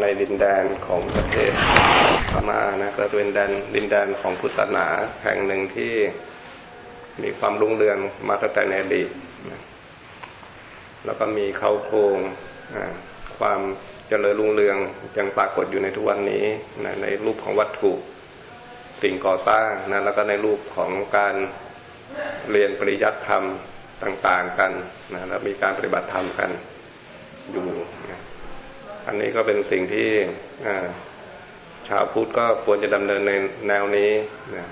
ในดินแดนของประเทศพม่านะก็เป็นแดนดินแดนของพุทธศาสนาแห่งหนึ่งที่มีความรุ่งเรืองมาตั้งแต่ในอดีตแล้วก็มีเข้าโครงความเจริญรุ่งเรืองยังปรากฏอยู่ในทุกวันนี้นะในรูปของวัตถุสิ่งก่อสร้างนะแล้วก็ในรูปของการเรียนปริยัติธรรมต่าง ๆ กันนะแล้วมีการปฏิบัติธรรมกันอยู่นะ อันนี้ก็เป็นสิ่งที่ชาวพุทธก็ควรจะดำเนินในแนวนี้นะ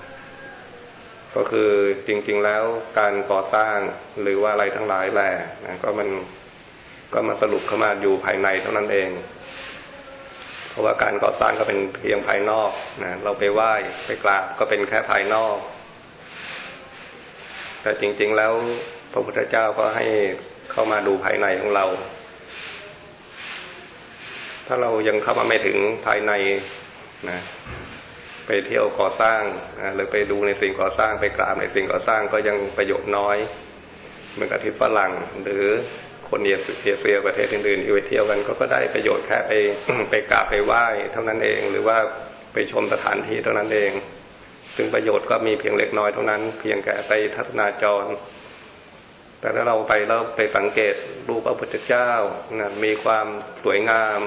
ก็คือจริง ๆแล้วการก่อสร้างหรือว่าอะไรทั้งหลายแหละนะก็มันก็มาสรุปเข้ามาอยู่ภายในเท่านั้นเอง เพราะว่าการก่อสร้างก็เป็นเพียงภายนอกนะเราไปไหว้ไปกราบก็เป็นแค่ภายนอก แต่จริง ๆแล้วพระพุทธเจ้าก็ให้เข้ามาดูภายในของเรา ถ้าเรายังเข้ามาไม่ถึงภายในนะไปเที่ยวก่อสร้างหรือไปดูในสิ่งก่อสร้างไปกราบในสิ่งก่อสร้างก็ยังประโยชน์น้อย เหมือนกับที่ฝรั่งหรือคนเอเชียประเทศอื่นๆที่ไปเที่ยวกันก็ก็ได้ประโยชน์แค่ไปไปกราบไปไหว้เท่านั้นเอง หรือว่าไปชมสถานที่เท่านั้นเอง ซึ่งประโยชน์ก็มีเพียงเล็กน้อยเท่านั้น เพียงแค่ไปทัศนาจร แต่ถ้าเราไปแล้วไปสังเกตรูปพระพุทธเจ้านะมีความสวยงาม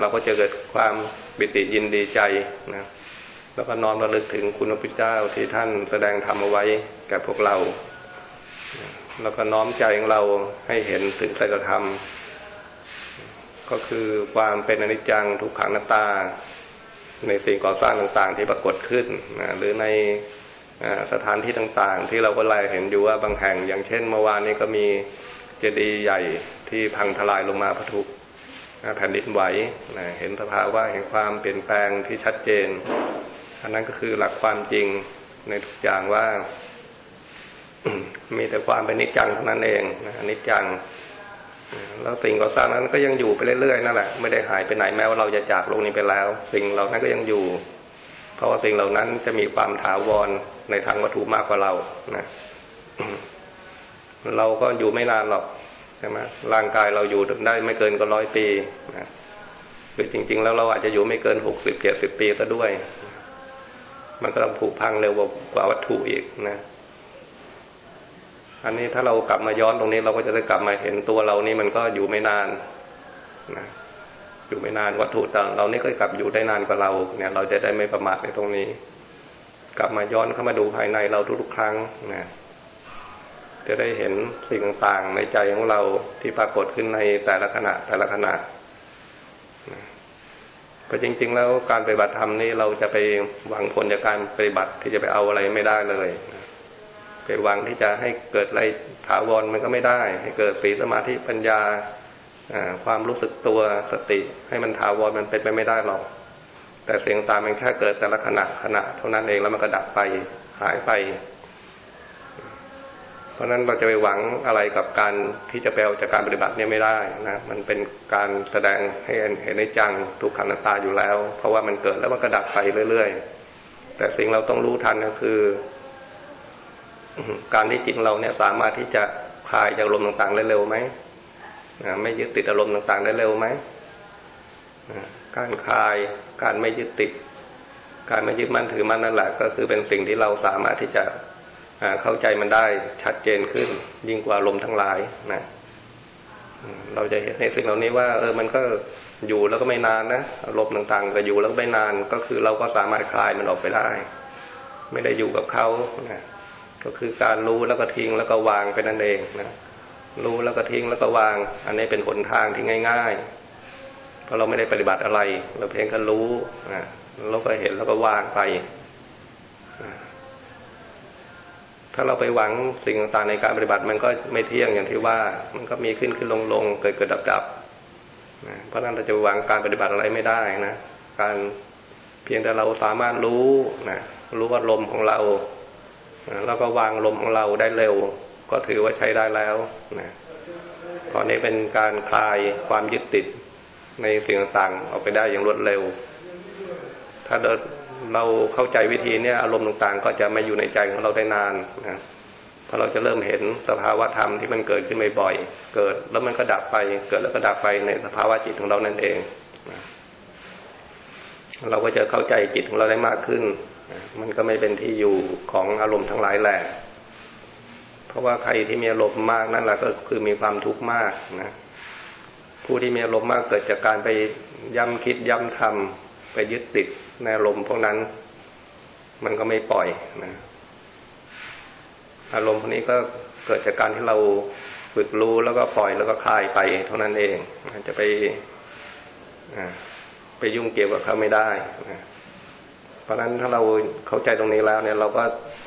เราก็จะเกิดความบิติยินดีใจนะแล้วก็น้อมระลึกถึงคุณพระพุทธเจ้าที่ท่านแสดงธรรมเอาไว้แก่พวกเรา แล้วก็น้อมใจของเราให้เห็นถึงสัจธรรม ก็คือความเป็นอนิจจังทุกขังนาตา ในสิ่งก่อสร้างต่างๆ ที่ปรากฏขึ้นนะหรือในสถานที่ต่างๆ ที่เราก็ไล่เห็นอยู่ว่าบางแห่ง อย่างเช่นเมื่อวานนี้ก็มีเจดีย์ใหญ่ที่พังทลายลงมาพระทุก แผ่นดินไหวนะเห็นสภาวะเห็นความเปลี่ยนแปลงที่ชัดเจน อันนั้นก็คือหลักความจริงในทุกอย่างว่า มีแต่ความเป็นนิจจังเท่านั้นเองนะนิจจัง แล้วสิ่งก่อสร้างนั้นก็ยังอยู่ไปเรื่อยๆนั่นแหละไม่ได้หายไปไหนแม้ว่าเราจะจากโลกนี้ไปแล้ว สิ่งเหล่านั้นก็ยังอยู่ เพราะว่าสิ่งเหล่านั้นจะมีความถาวรในทางวัตถุมากกว่าเรานะเราก็อยู่ไม่นานหรอก ช่ไหมร่างกายเราอยู่ได้ไม่เกินก็ร้อยปีนะหรือจริง ๆ แล้วเราอาจจะอยู่ไม่เกินหกสิบเจ็ดสิบปีซะด้วย มันก็ต้องผุพังเร็วกว่าวัตถุอีกนะ อันนี้ถ้าเรากลับมาย้อนตรงนี้เราก็จะได้กลับมาเห็นตัวเรานี่มันก็อยู่ไม่นานนะอยู่ไม่นานวัตถุต่างเรานี่ก็กลับอยู่ได้นานกว่าเรา เนี่ย เราจะได้ไม่ประมาทในตรงนี้ กลับมาย้อนเข้ามาดูภายในเราทุกๆครั้งนะ จะได้เห็นสิ่งต่างในใจของเราที่ปรากฏขึ้นในแต่ละขณะแต่ละขณะก็จริง ๆ แล้วการปฏิบัติธรรมนี่เราจะไปหวังผลจากการปฏิบัติที่จะไปเอาอะไรไม่ได้เลยไปหวังที่จะให้เกิดอะไรถาวรมันก็ไม่ได้ ให้เกิดสีสมาธิปัญญาความรู้สึกตัวสติ ให้มันถาวรมันเป็นไปไม่ได้หรอกแต่เสียงตามมันแค่เกิดแต่ละขณะขณะ เท่านั้นเองแล้วมันก็ดับไปหายไป ราะนั้นเราจะไปหวังอะไรกับการที่จะไปเอาจากการปฏิบัติเนี่ยไม่ได้นะมันเป็นการแสดงให้เห็นในจังทุกขันตาอยู่แล้ว เพราะว่ามันเกิดแล้วมันก็ดับไปเรื่อยๆ แต่สิ่งเราต้องรู้ทันก็คือ การที่จิตเราเนี่ยสามารถที่จะคลายจากอารมณ์ต่างๆได้เร็วไหมไม่ยึดติดอารมณ์ต่างๆได้เร็วไหมการคลายการไม่ยึดติด การไม่ยึดมั่นถือมั่นนั่นแหละก็คือเป็นสิ่งที่เราสามารถที่จะ เข้าใจมันได้ชัดเจนขึ้น ยิ่งกว่าลมทั้งหลายนะเราจะเห็นในสิ่งเหล่านี้ว่า เออมันก็อยู่แล้วก็ไม่นานนะอารมต่างๆ ก็อยู่แล้วไม่นานก็คือเราก็สามารถคลายมันออกไปได้ ไม่ได้อยู่กับเขานะก็คือการรู้แล้วก็ทิ้งแล้วก็วางไปนั่นเองนะรู้แล้วก็ทิ้งแล้วก็วาง อันนี้เป็นหนทางที่ง่ายๆเพราะเราไม่ได้ปฏิบัติอะไร เราเพียงแค่รู้นะเราก็เห็นแล้วก็วางไป ถ้าเราไปหวังสิ่งต่างๆในการปฏิบัติมันก็ไม่เที่ยงอย่างที่ว่า มันก็มีขึ้นขึ้นลงลงเกิดเกิดดับดับนะเพราะนั้นเราจะหวังการปฏิบัติอะไรไม่ได้นะการเพียงแต่เราสามารถรู้นะรู้ว่าลมของเราแล้วก็วางลมของเราได้เร็ว ก็ถือว่าใช้ได้แล้วนะตอนนี้เป็นการคลายความยึดติดในสิ่งต่างๆออกไปได้อย่างรวดเร็ว ถ้าเราเข้าใจวิธีนี้อารมณ์ต่างๆ ก็จะไม่อยู่ในใจของเราได้นานนะพอเราจะเริ่มเห็นสภาวะธรรมที่มันเกิดขึ้นบ่อยๆ เกิดแล้วมันก็ดับไป เกิดแล้วก็ดับไปในสภาวะจิตของเรานั่นเองเราก็จะเข้าใจจิตของเราได้มากขึ้น มันก็ไม่เป็นที่อยู่ของอารมณ์ทั้งหลายแหละเพราะว่าใครที่มีอารมณ์มากนั่นแหละก็คือมีความทุกข์มากนะ ผู้ที่มีอารมณ์มากเกิดจากการไปย้ำคิดย้ำทำ ไปยึดติดในอารมณ์พวกนั้น มันก็ไม่ปล่อยนะอารมณ์พวกนี้ก็เกิดจากการที่เราฝึกรู้แล้วก็ปล่อยแล้วก็คลายไปเท่านั้นเองจะไปไปยุ่งเกี่ยวกับเขาไม่ได้นะเพราะฉะนั้นถ้าเราเข้าใจตรงนี้แล้วเนี่ย เราก็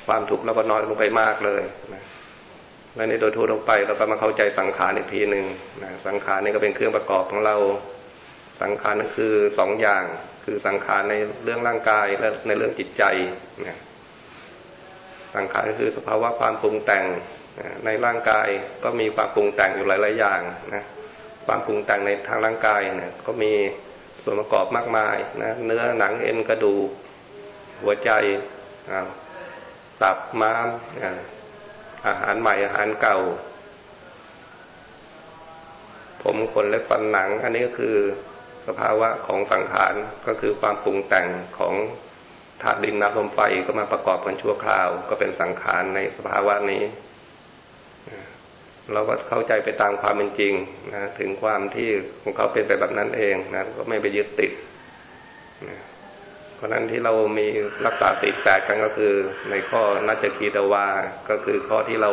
ความทุกข์เราก็น้อยลงไปมากเลยนะและในโดยทั่วลงไปเราก็มาเข้าใจสังขารอีกทีหนึ่งนะสังขารนี่ก็เป็นเครื่องประกอบของเรา สังขารนั่นคือสองอย่าง คือสังขารในเรื่องร่างกายและในเรื่องจิตใจนะสังขารก็คือสภาวะความปรุงแต่งในร่างกายก็มีความปรุงแต่งอยู่หลาย ๆ อย่างนะความปรุงแต่งในทางร่างกายเนี่ยก็มีส่วนประกอบมากมายนะเนื้อหนังเอ็นกระดูกหัวใจตับม้ามอาหารใหม่อาหารเก่า ผมขนและฟันหนัง อันนี้ก็คือ สภาวะของสังขารก็คือความปรุงแต่งของธาตุดินน้ำลมไฟก็มาประกอบกันชั่วคราว ก็เป็นสังขารในสภาวะนี้ เราก็เข้าใจไปตามความเป็นจริงนะถึงความที่ของเขาเป็นไปแบบนั้นเองนะก็ไม่ไปยึดติดนะเพราะนั้นที่เรามีรักษาสีแปดกันก็คือ ในข้อนัจคีตวา ก็คือข้อที่เรา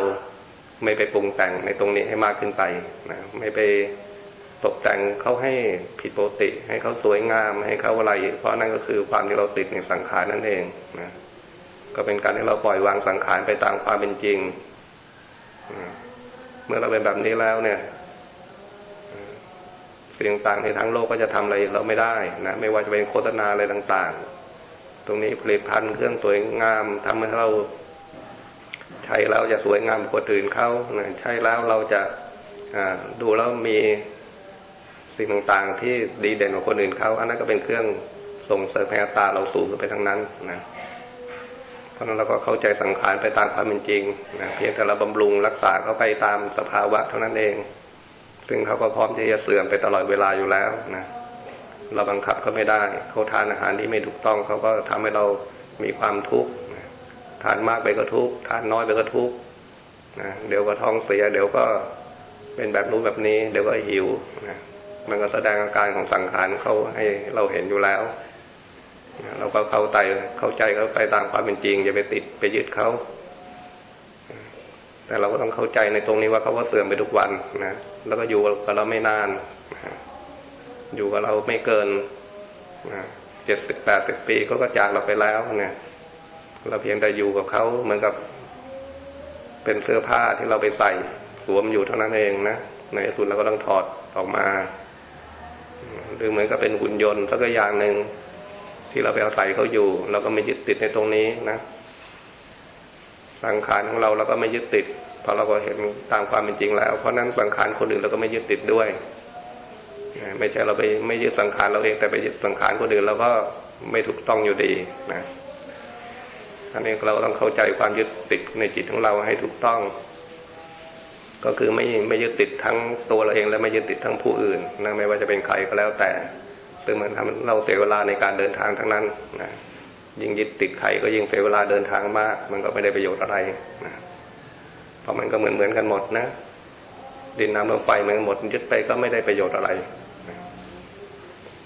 ไม่ไปปรุงแต่งในตรงนี้ให้มากขึ้นไปนะไม่ไป ตกแต่งเขาให้ผิดปกติ ให้เขาสวยงาม ให้เขาอะไร เพราะนั่นก็คือความที่เราติดในสังขารนั่นเองนะก็เป็นการที่เราปล่อยวางสังขารไปตามความเป็นจริง เมื่อเราเป็นแบบนี้แล้วเนี่ยสิ่งต่างในทั้งโลกก็จะทำอะไรเราไม่ได้นะไม่ว่าจะเป็นโฆษณาอะไรต่าง ๆ ตรงนี้ผลิตภัณฑ์เครื่องสวยงามทำให้เรา ใช้แล้วจะสวยงามกว่าอื่นเขาใช้แล้วเราจะดูแล้วมี สิ่งต่างๆ ที่ดีเด่นกว่าคนอื่นเขาอันนั้นก็เป็นเครื่องส่งเสริมให้ตาเราสูงขึ้นไปทั้งนั้นนะเพราะนั้นเราก็เข้าใจสังขารไปตามความเป็นจริงนะเพียงแต่เราบำรุงรักษาเขาไปตามสภาวะเท่านั้นเอง ซึ่งเขาก็พร้อมที่จะเสื่อมไปตลอดเวลาอยู่แล้วนะเราบังคับเขาไม่ได้เขาทานอาหารที่ไม่ถูกต้องเขาก็ทำให้เรามีความทุกข์ทานมากไปก็ทุกข์ทานน้อยไปก็ทุกข์นะเดี๋ยวก็ท้องเสีย เดี๋ยวก็เป็นแบบนู้นแบบนี้ เดี๋ยวก็หิวนะ มันก็แสดงอาการของสังขารเขาให้เราเห็นอยู่แล้ว เราก็เข้าใจเข้าใจเขาไปตามความเป็นจริงอย่าไปติดไปยึดเขาแต่เราก็ต้องเข้าใจในตรงนี้ว่าเขาก็เสื่อมไปทุกวันนะแล้วก็อยู่กับเราไม่นานอยู่กับเราไม่เกินเจ็ดสิบแปดสิบปีเขาก็จากเราไปแล้วเนี่ยเราเพียงแต่อยู่กับเขาเหมือนกับ เป็นเสื้อผ้าที่เราไปใส่สวมอยู่เท่านั้นเองนะในสุดเราก็ต้องถอดออกมา หรือเหมือนกับเป็นหุ่นยนต์สักอย่างหนึ่งที่เราไปอาศัยเขาอยู่ เราก็ไม่ยึดติดในตรงนี้นะสังขารของเราเราก็ไม่ยึดติดเพราะเราก็เห็นตามความเป็นจริงแล้ว เพราะนั้นสังขารคนอื่นเราก็ไม่ยึดติดด้วยไม่ใช่เราไปไม่ยึดสังขารเราเองแต่ไปยึดสังขารคนอื่นเราก็ไม่ถูกต้องอยู่ดีนะอันนี้เราต้องเข้าใจความยึดติดในจิตของเราให้ถูกต้อง ก็คือไม่ไม่ยึดติดทั้งตัวเราเองและไม่ยึดติดทั้งผู้อื่นนะไม่ว่าจะเป็นใครก็แล้วแต่ซึ่งมันทำเราเสียเวลาในการเดินทางทั้งนั้นนะยิ่งยึดติดใครก็ยิ่งเสียเวลาเดินทางมาก มันก็ไม่ได้ประโยชน์อะไรนะเพราะมันก็เหมือนเหมือนกันหมดนะ ดินน้ำลมไฟเหมือนหมดยึดไปก็ไม่ได้ประโยชน์อะไร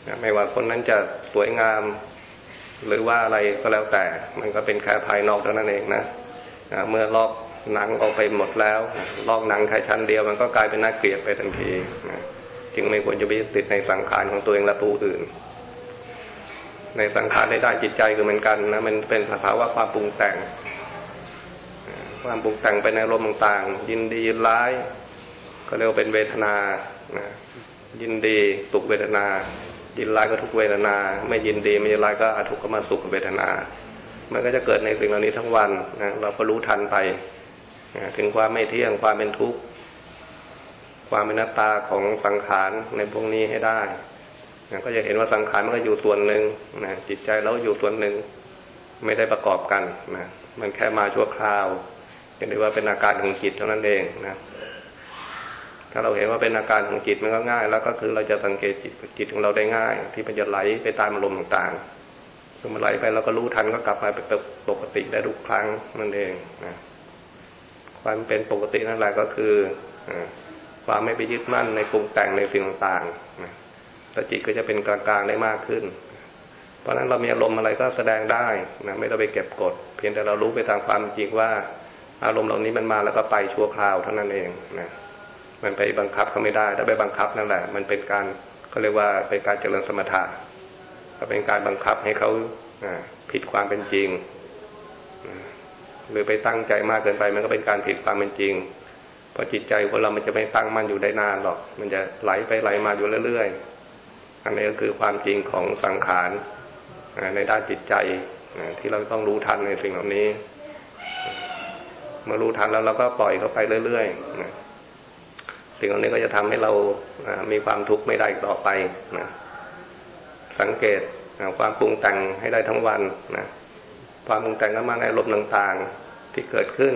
นะไม่ว่าคนนั้นจะสวยงาม หรือว่าอะไรก็แล้วแต่ มันก็เป็นแค่ภายนอกเท่านั้นเองนะเมื่อลอก หนังออกไปหมดแล้ว ลอกหนังแค่ชั้นเดียวมันก็กลายเป็นน่าเกลียดไปทันทีจึงไม่ควรจะไปติดในสังขารของตัวเองและผู้อื่น ในสังขารในด้านจิตใจก็เหมือนกันนะมันเป็นสภาวะความปรุงแต่ง ความปรุงแต่งไปในอารมณ์ต่างๆ ยินดียินร้าย ก็เรียกว่าเป็นเวทนายินดีสุขเวทนา ยินร้ายก็ทุกเวทนา ไม่ยินดีไม่ยินร้ายก็อทุกข์ก็มาสุขเวทนา มันก็จะเกิดในสิ่งเหล่านี้ทั้งวันนะเราก็รู้ทันไป ถึงความไม่เที่ยงความเป็นทุกข์ความเป็นนัตตาของสังขารในพวกนี้ให้ได้นะก็จะเห็นว่าสังขารมันก็อยู่ส่วนหนึ่งนะจิตใจเราอยู่ส่วนหนึ่ง ไม่ได้ประกอบกันนะมันแค่มาชั่วคราวเรียกได้ว่าเป็นอาการของจิตเท่านั้นเองนะถ้าเราเห็นว่าเป็นอาการของจิตมันก็ง่าย แล้วก็คือเราจะสังเกตจิตจิตของเราได้ง่าย ที่มันจะไหลไปตามอารมณ์ต่างๆคือมันไหลไปเราก็รู้ทันก็กลับมาเป็นปกติได้ทุกครั้งนั่นเองนะ ความเป็นปกตินั่นแหละก็คือความไม่ไปยึดมั่นในปรุงแต่งในสิ่งต่างๆแต่จิตก็จะเป็นกลางๆได้มากขึ้น เพราะฉะนั้นเรามีอารมณ์อะไรก็แสดงได้นะไม่ต้องไปเก็บกด เพียงแต่เรารู้ไปตามความจริงว่า อารมณ์เหล่านี้มันมาแล้วก็ไปชั่วคราวเท่านั้นเองนะมันไปบังคับเขาไม่ได้ ถ้าไปบังคับนั่นแหละ มันเป็นการเขาเรียกว่าเป็นการเจริญสมถะก็เป็นการบังคับให้เขาผิดความเป็นจริง หรือไปตั้งใจมากเกินไป มันก็เป็นการผิดความเป็นจริงเพราะจิตใจคนเรามันจะไม่ตั้งมั่นอยู่ได้นานหรอก มันจะไหลไปไหลมาอยู่เรื่อยๆ อันนี้ก็คือความจริงของสังขารในด้านจิตใจที่เราต้องรู้ทันในสิ่งเหล่านี้ เมื่อรู้ทันแล้วเราก็ปล่อยเข้าไปเรื่อยๆสิ่งเหล่านี้ก็จะทำให้เรามีความทุกข์ไม่ได้ต่อไปนะสังเกตความปรุงแต่งให้ได้ทั้งวันนะ ความปรุงแต่งก็มาในอารมณ์ต่างๆที่เกิดขึ้น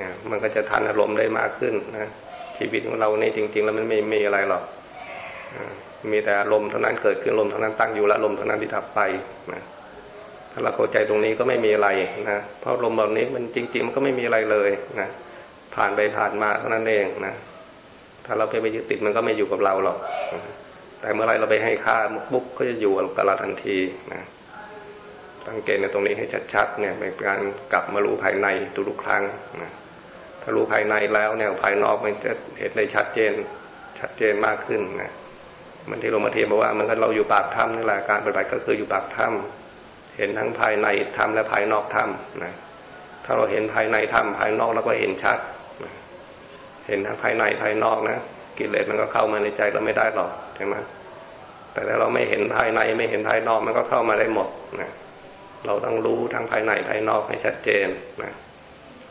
นะมันก็จะทันอารมณ์ได้มากขึ้นนะชีวิตของเรานี่จริง ๆ แล้วมันไม่มีอะไรหรอกมีแต่อารมณ์เท่านั้นเกิดขึ้นอารมณ์เท่านั้นตั้งอยู่และอารมณ์เท่านั้นที่ทับไปนะถ้าเราเข้าใจตรงนี้ก็ไม่มีอะไรนะเพราะลมแบบนี้มันจริง ๆ มันก็ไม่มีอะไรเลยนะผ่านไปผ่านมาเท่านั้นเองนะถ้าเราไปไปยึดติดมันก็ไม่อยู่กับเราหรอก แต่เมื่อไรเราไปให้ค่าปุ๊บก็จะอยู่กับเราทันทีนะ สังเกตในตรงนี้ให้ชัดๆเนี่ยเป็นการกลับมารู้ภายในทุกครั้งนะถ้ารู้ภายในแล้วเนี่ยภายนอกมันจะเห็นได้ชัดเจนชัดเจนมากขึ้นนะมันที่ลงมาเทียมบอกว่ามันก็เราอยู่ปากถ้ำนี่แหละการปฏิบัติก็คืออยู่ปากถ้ำเห็นทั้งภายในถ้ำและภายนอกถ้ำนะถ้าเราเห็นภายในถ้ำภายนอกเราก็เห็นชัดเห็นทั้งภายในภายนอกนะกิเลสมันก็เข้ามาในใจเราไม่ได้หรอกใช่ไหมแต่ถ้าเราไม่เห็นภายในไม่เห็นภายนอกมันก็เข้ามาได้หมดนะ เราต้องรู้ทั้งภายในภายนอกให้ชัดเจนนะ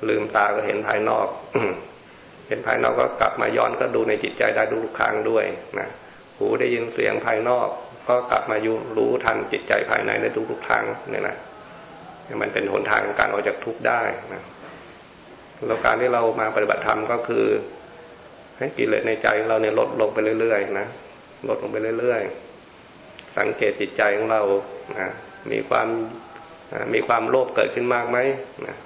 ลืมตาก็เห็นภายนอกเห็นภายนอกก็กลับมาย้อนก็ดูในจิตใจได้ดูทุกครั้งด้วยนะหูได้ยินเสียงภายนอก ก็กลับมายุรู้ทันจิตใจภายในได้ดูทุกครั้งเนี่ยนะมันเป็นหนทางของการออกจากทุกข์ได้นะแล้วการที่เรามาปฏิบัติธรรมก็คือ ให้กิเลสในใจเราเนี่ยลดลงไปเรื่อยๆนะลดลงไปเรื่อยๆ สังเกตจิตใจของเรานะมีความ มีความโลภเกิดขึ้นมากไหมนะ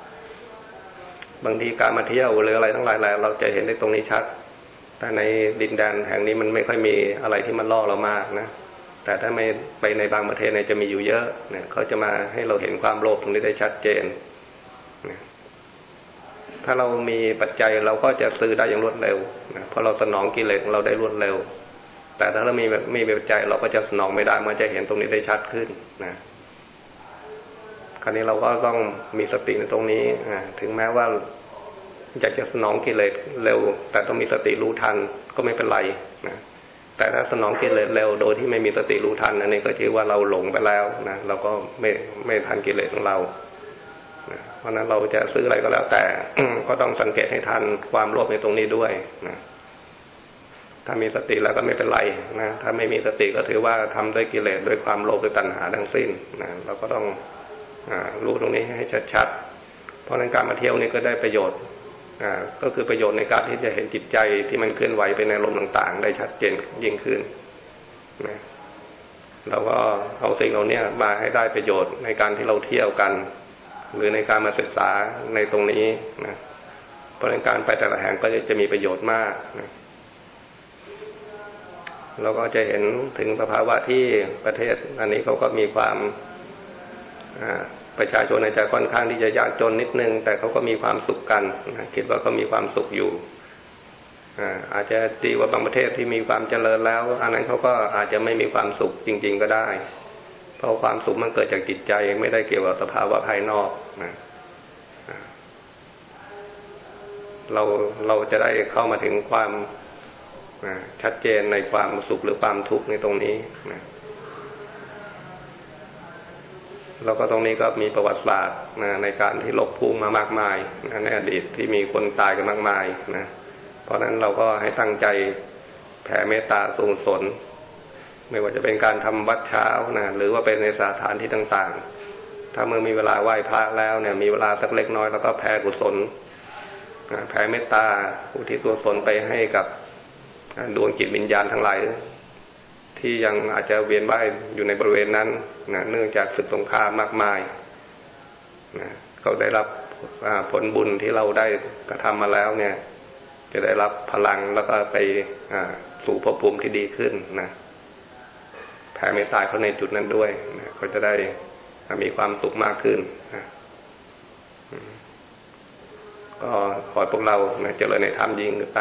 บางทีการมาเที่ยวหรืออะไรทั้งหลายเราจะเห็นในตรงนี้ชัด แต่ในดินแดนแห่งนี้มันไม่ค่อยมีอะไรที่มันล่อเรามากนะ แต่ถ้าไม่ไปในบางประเทศเนี่ยจะมีอยู่เยอะเนี่ยเขาจะมาให้เราเห็นความโลภตรงนี้ได้ชัดเจนถ้าเรามีปัจจัยเราก็จะซื้อได้อย่างรวดเร็วนะเพราะเราสนองกิเลสของเราได้รวดเร็ว แต่ถ้าเรามีมีปัจจัยเราก็จะสนองไม่ได้มันจะเห็นตรงนี้ได้ชัดขึ้นนะ ราวนี้เราก็ต้องมีสติในตรงนี้ถึงแม้ว่าอยากจะสนองกิเลสเร็ว แต่ต้องมีสติรู้ทันก็ไม่เป็นไรนะแต่ถ้าสนองกิเลสเร็วโดยที่ไม่มีสติรู้ทันอันนี้ก็ชื่อว่าเราหลงไปแล้วนะเราก็ไม่ไม่ทันกิเลสของเราเพราะนั้นเราจะซื้ออะไรก็แล้ว แต่ก็ต้องสังเกตให้ทันความโลภในตรงนี้ด้วยนะถ้ามีสติแล้วก็ไม่เป็นไรนะถ้าไม่มีสติก็ถือว่าทำด้วยกิเลสด้วยความโลภด้วยตัณหาทั้งสิ้นนะเราก็ต้อง รู้ตรงนี้ให้ชัดๆ เพราะนั้นการมาเที่ยวนี่ก็ได้ประโยชน์ก็คือประโยชน์ในการที่จะเห็นจิตใจที่มันเคลื่อนไหวไปในลมต่างๆ ได้ชัดเจนยิ่งขึ้นนะเราก็เอาสิ่งเหล่านี้มาให้ได้ประโยชน์ในการที่เราเที่ยวกัน หรือในการมาศึกษาในตรงนี้นะเพราะในการไปแต่ละแห่งก็จะมีประโยชน์มากนะเราก็จะเห็นถึงสภาวะที่ประเทศอันนี้เขาก็มีความ ประชาชนในใจค่อนข้างที่จะยากจนนิดนึง แต่เขาก็มีความสุขกันคิดว่าเขามีความสุขอยู่อาจจะดีว่าบางประเทศที่มีความเจริญแล้ว อันนั้นเขาก็อาจจะไม่มีความสุขจริง ๆ ก็ได้ เพราะความสุขมันเกิดจากจิตใจไม่ได้เกี่ยวกับสภาวะภายนอกนะเราเราจะได้เข้ามาถึงความชัดเจนในความสุขหรือความทุกข์ในตรงนี้นะ แล้วก็ตรงนี้ก็มีประวัติศาสตร์นะในการที่ลบพุ่งมามากมายนะในอดีตที่มีคนตายกันมากมายนะเพราะฉะนั้นเราก็ให้ตั้งใจแผ่เมตตาสูงสน ไม่ว่าจะเป็นการทำวัดเช้านะหรือว่าเป็นในสถานที่ต่างๆ ถ้าเมื่อมีเวลาไหว้พระแล้วเนี่ย มีเวลาสักเล็กน้อยแล้วก็แผ่กุศลแผ่เมตตาอุทิศส่วตนไปให้กับดวงจิตวิญญาณทั้งหลาย ที่ยังอาจจะเวียนว่ายอยู่ในบริเวณนั้นนะเนื่องจากศึกสงครามมากมายนะเขาได้รับผลบุญที่เราได้กระทำมาแล้วเนี่ย จะได้รับพลังแล้วก็ไปสู่ภพภูมิที่ดีขึ้นนะแผ่เมตตาเขาในจุดนั้นด้วยนะเขาจะได้มีความสุขมากขึ้นนะก็ขอพวกเรานะเจริญในธรรมยิ่งขึ้นไป